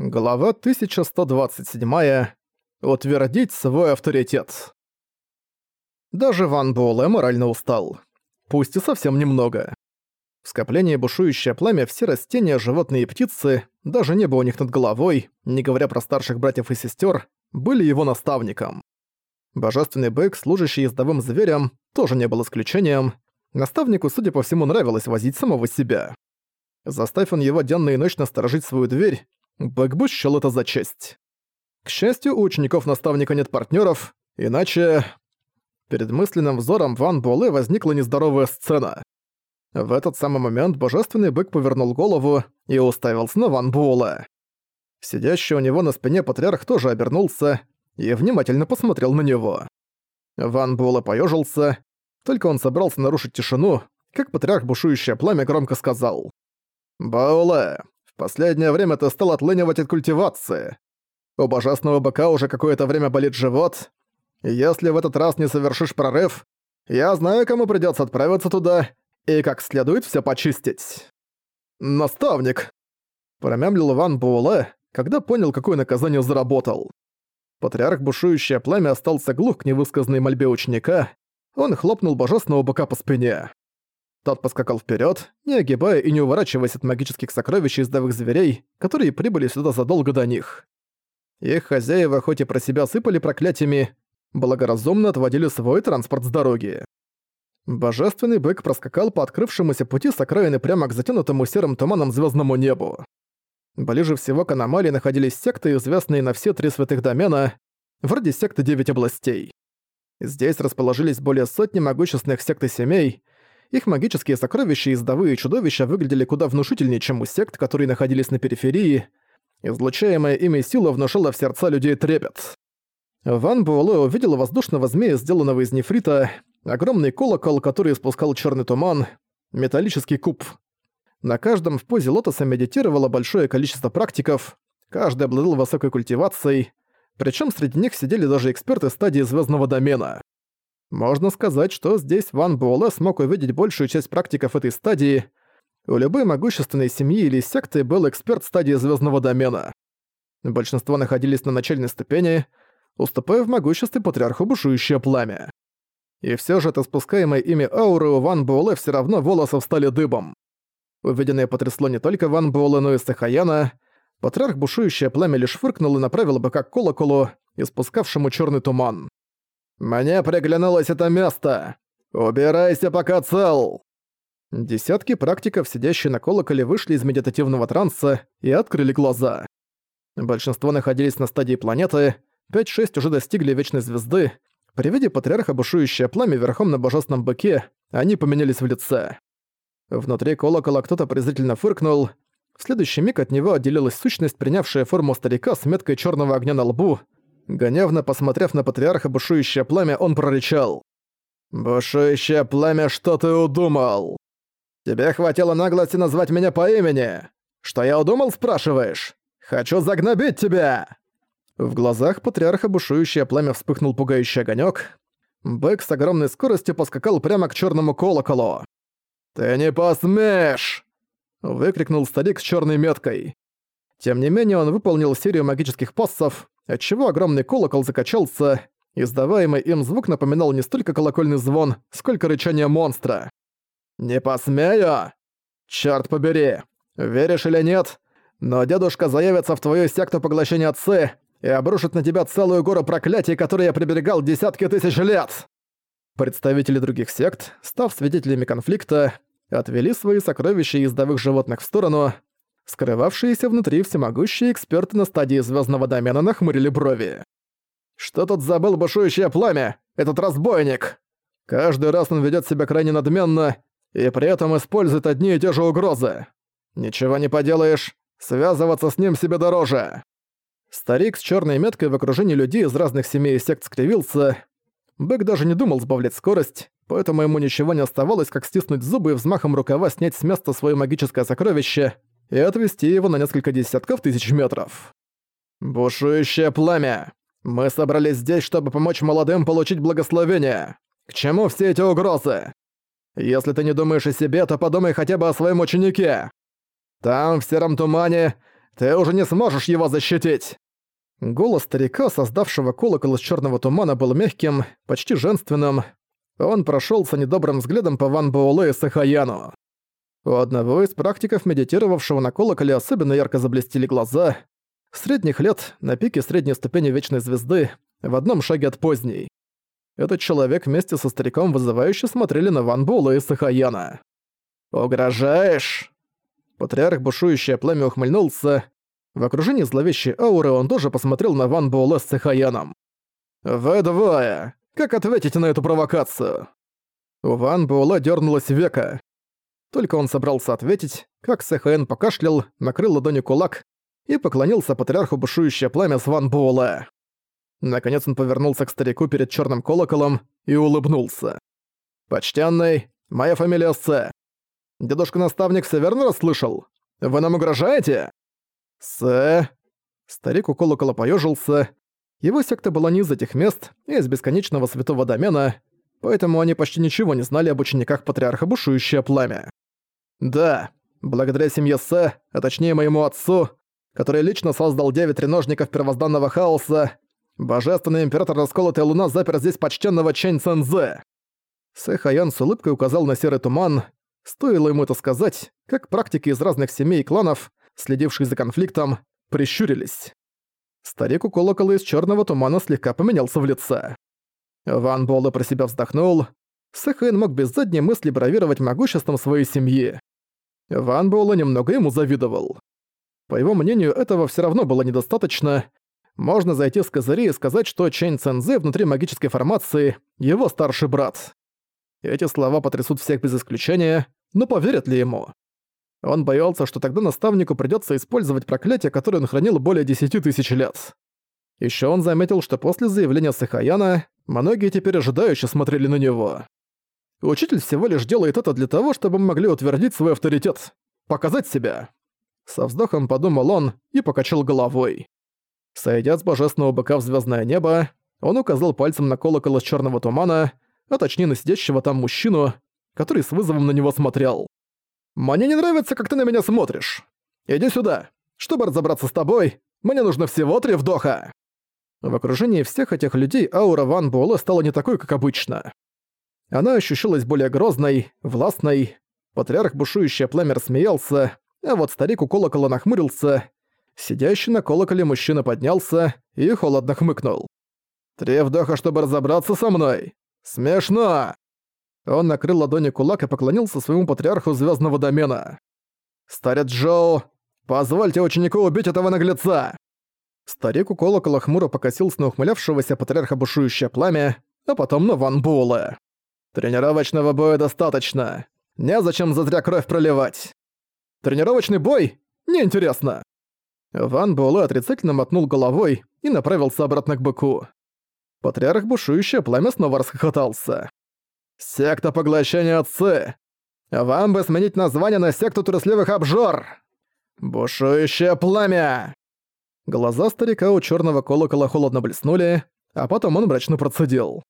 Глава 1127. Утвердить свой авторитет. Даже Ван Буэлэ морально устал. Пусть и совсем немного. В скоплении бушующее пламя все растения, животные и птицы, даже небо у них над головой, не говоря про старших братьев и сестер, были его наставником. Божественный бык, служащий ездовым зверем, тоже не был исключением. Наставнику, судя по всему, нравилось возить самого себя. Заставь он его денно и ночно сторожить свою дверь, Бэкбу счёл это за честь. К счастью, у учеников наставника нет партнеров, иначе... Перед мысленным взором Ван Буэлэ возникла нездоровая сцена. В этот самый момент божественный бык повернул голову и уставился на Ван Буэлэ. Сидящий у него на спине патриарх тоже обернулся и внимательно посмотрел на него. Ван Буэлэ поёжился, только он собрался нарушить тишину, как патриарх бушующее пламя громко сказал. «Буэлэ, Последнее время ты стал отлынивать от культивации. У божественного быка уже какое-то время болит живот. если в этот раз не совершишь прорыв, я знаю, кому придётся отправиться туда и как следует всё почистить. Наставник. Промямлил Ван Буэлэ, когда понял, какое наказание заработал. Патриарх бушующее пламя остался глух к невысказанной мольбе ученика, он хлопнул божественного быка по спине. Тот поскакал вперед, не огибая и не уворачиваясь от магических сокровищ издавых зверей, которые прибыли сюда задолго до них. Их хозяева хоть и про себя сыпали проклятиями, благоразумно отводили свой транспорт с дороги. Божественный бык проскакал по открывшемуся пути с окраины прямо к затянутому серым туманом звездному небу. Ближе всего к аномалии находились секты, известные на все три святых домена, вроде секты Девять областей. Здесь расположились более сотни могущественных сект и семей, их магические сокровища и издовые чудовища выглядели куда внушительнее, чем у сект, которые находились на периферии. Излучаемая ими сила внушала в сердца людей трепет. Ван Буэлэ увидел воздушного змея, сделанного из нефрита, огромный колокол, который испускал черный туман, металлический куб. На каждом в позе лотоса медитировало большое количество практиков, каждый обладал высокой культивацией, причем среди них сидели даже эксперты стадии звездного домена. Можно сказать, что здесь Ван Буэлэ смог увидеть большую часть практиков этой стадии. У любой могущественной семьи или секты был эксперт стадии звездного домена. Большинство находились на начальной ступени, уступая в могуществе патриарху бушующее пламя. И все же от испускаемой ими ауры у Ван Буэлэ все равно волосы встали дыбом. Увиденное потрясло не только Ван Буэлэ, но и Сахаяна. Патриарх бушующее пламя лишь фыркнул и направил бы как колоколу, испускавшему черный туман. «Мне приглянулось это место! Убирайся, пока цел!» Десятки практиков, сидящие на колоколе, вышли из медитативного транса и открыли глаза. Большинство находились на стадии планеты, 5-6 уже достигли Вечной Звезды. При виде патриарха бушующее пламя верхом на божественном быке, они поменялись в лице. Внутри колокола кто-то презрительно фыркнул. В следующий миг от него отделилась сущность, принявшая форму старика с меткой черного огня на лбу, Гневно посмотрев на патриарха бушующее пламя, он прорычал. «Бушующее пламя, что ты удумал? Тебе хватило наглости назвать меня по имени? Что я удумал, спрашиваешь? Хочу загнобить тебя!» В глазах патриарха бушующее пламя вспыхнул пугающий огонек. Бэк с огромной скоростью поскакал прямо к черному колоколу. «Ты не посмеешь!» — выкрикнул старик с черной меткой. Тем не менее, он выполнил серию магических пассов, отчего огромный колокол закачался, издаваемый им звук напоминал не столько колокольный звон, сколько рычание монстра. «Не посмею! Чёрт побери! Веришь или нет? Но дедушка заявится в твою секту поглощения отцы и обрушит на тебя целую гору проклятий, которые я приберегал десятки тысяч лет!» Представители других сект, став свидетелями конфликта, отвели свои сокровища ездовых животных в сторону, Скрывавшиеся внутри всемогущие эксперты на стадии звездного домена нахмурили брови. «Что тут забыл бушующее пламя? Этот разбойник!» Каждый раз он ведет себя крайне надменно и при этом использует одни и те же угрозы. Ничего не поделаешь, связываться с ним себе дороже. Старик с черной меткой в окружении людей из разных семей и сект скривился. Бэк даже не думал сбавлять скорость, поэтому ему ничего не оставалось, как стиснуть зубы и взмахом рукава снять с места свое магическое сокровище и отвести его на несколько десятков тысяч метров. «Бушующее пламя! Мы собрались здесь, чтобы помочь молодым получить благословение. К чему все эти угрозы? Если ты не думаешь о себе, то подумай хотя бы о своем ученике. Там, в сером тумане, Ты уже не сможешь его защитить!» Голос старика, создавшего колокол из черного тумана, был мягким, почти женственным. Он прошелся недобрым взглядом по Ван Буэлэ и Сахаяну. У одного из практиков, медитировавшего на колоколе, особенно ярко заблестели глаза. Средних лет, на пике средней ступени Вечной Звезды, в одном шаге от поздней. Этот человек вместе со стариком вызывающе смотрели на Ван Буэлэ и Сахаяна. «Угрожаешь?» Патриарх бушующее пламя ухмыльнулся, в окружении зловещей ауры он тоже посмотрел на Ван Буэлэ с Цихаяном. «Вы двое! Как ответите на эту провокацию?» У Ван Буэлэ дернулось века. Только он собрался ответить, как Сэхаэн покашлял, накрыл ладонью кулак и поклонился патриарху бушующее пламя с Ван Буэлэ. Наконец он повернулся к старику перед черным колоколом и улыбнулся. «Почтенный, моя фамилия Сэ. Дедушка-наставник все верно расслышал? Вы нам угрожаете?» «Сэ...» Старик у колокола поёжился. Его секта была не из этих мест, из бесконечного святого домена, поэтому они почти ничего не знали об учениках Патриарха Бушующее Пламя. «Да, благодаря семье Сэ, а точнее моему отцу, который лично создал девять треножников первозданного хаоса, божественный император Расколотая Луна запер здесь почтенного Чэнь Цэнзэ». Сэ Хаян с улыбкой указал на серый туман. Стоило ему это сказать, как практики из разных семей и кланов, следившие за конфликтом, прищурились. Старик у колокола из черного тумана слегка поменялся в лице. Ван Буэлэ про себя вздохнул. Сэхэн мог без задней мысли бравировать могуществом своей семьи. Ван Буэлэ немного ему завидовал. По его мнению, этого все равно было недостаточно. Можно зайти с козырей и сказать, что Чэнь Цэнзэ внутри магической формации — его старший брат. Эти слова потрясут всех без исключения, но поверят ли ему? Он боялся, что тогда наставнику придётся использовать проклятие, которое он хранил более десяти тысяч лет. Ещё он заметил, что после заявления Сахаяна многие теперь ожидающе смотрели на него. Учитель всего лишь делает это для того, чтобы мы могли утвердить свой авторитет, показать себя. Со вздохом подумал он и покачал головой. Сойдя с божественного быка в звездное небо, он указал пальцем на колокол из черного тумана, а точнее на сидящего там мужчину, который с вызовом на него смотрел. «Мне не нравится, как ты на меня смотришь. Иди сюда. Чтобы разобраться с тобой, мне нужно всего три вдоха». В окружении всех этих людей аура Ван Буэлэ стала не такой, как обычно. Она ощущалась более грозной, властной. Патриарх бушующее пламя рассмеялся, а вот старик у колокола нахмурился. Сидящий на колоколе мужчина поднялся и холодно хмыкнул. «Три вдоха, чтобы разобраться со мной! Смешно!» Он накрыл ладони кулак и поклонился своему патриарху звездного домена. «Старец Джоу, позвольте ученику убить этого наглеца!» Старик у колокола хмуро покосился на ухмылявшегося патриарха бушующее пламя, а потом на Ван Буэлэ. «Тренировочного боя достаточно. Незачем зазря кровь проливать. Тренировочный бой? Неинтересно!» Ван Буэлэ отрицательно мотнул головой и направился обратно к быку. Патриарх бушующее пламя снова расхохотался. «Секта поглощения отцы! Вам бы сменить название на секту трусливых обжор! Бушующее пламя!» Глаза старика у черного колокола холодно блеснули, а потом он мрачно процедил.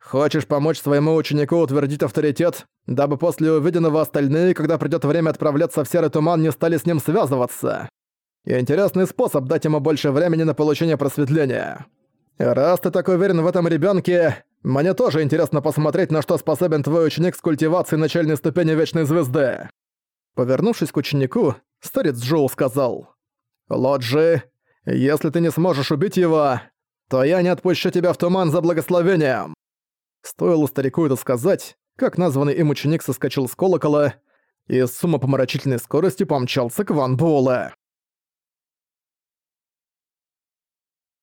«Хочешь помочь своему ученику утвердить авторитет, дабы после увиденного остальные, когда придёт время отправляться в Серый Туман, не стали с ним связываться? Интересный способ дать ему больше времени на получение просветления. Раз ты так уверен в этом ребёнке, мне тоже интересно посмотреть, на что способен твой ученик с культивацией начальной ступени Вечной Звезды». Повернувшись к ученику, старец Джоу сказал. «Лоджи, если ты не сможешь убить его, то я не отпущу тебя в туман за благословением». Стоило старику это сказать, как названный им ученик соскочил с колокола и с умопомрачительной скоростью помчался к Ван Буэлэ.